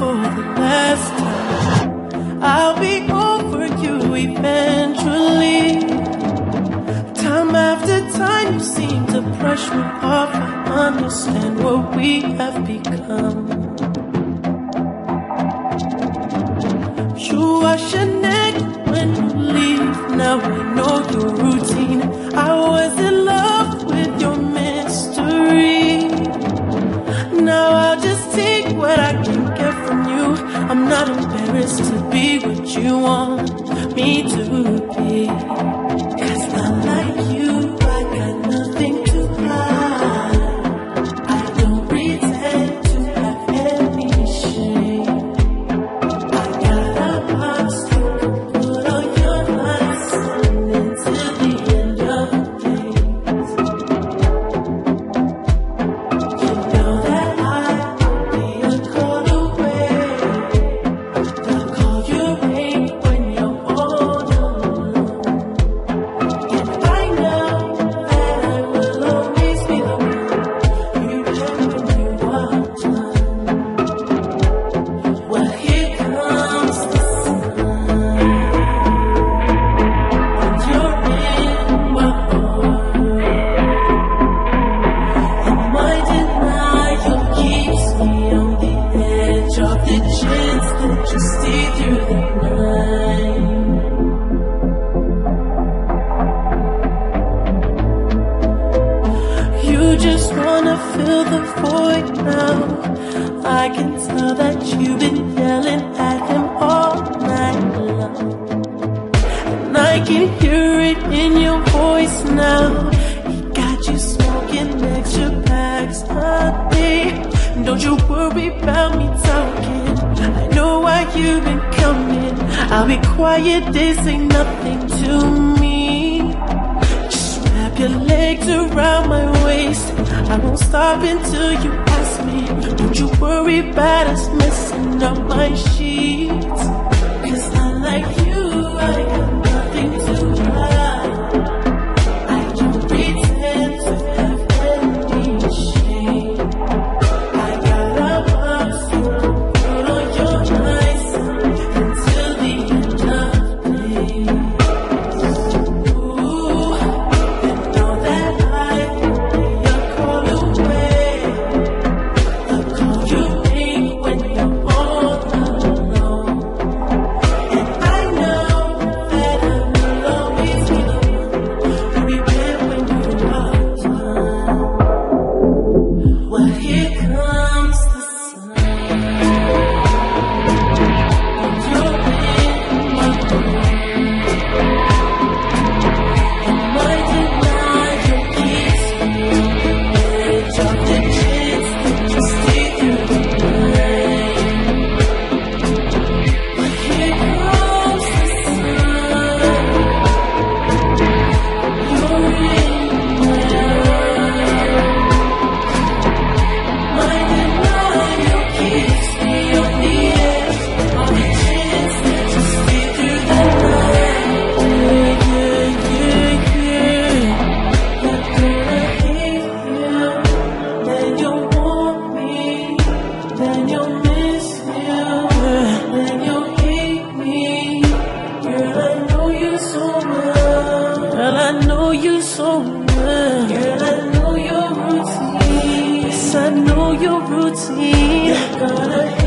for the last time. I'll be over you eventually. Time after time, you seem to brush me off. I understand what we have become. You wash your neck when you leave. Now I know. there is to be what you want me to be? I can tell that you've been yelling at him all night long. And I can hear it in your voice now. He got you smoking extra packs a day. Don't you worry about me talking. I know why you've been coming. I'll be quiet, this ain't nothing to it around my waist. I won't stop until you ask me. Don't you worry about us messing up my sheets. Girl, I know your routine. Yes, I know your routine. You're gonna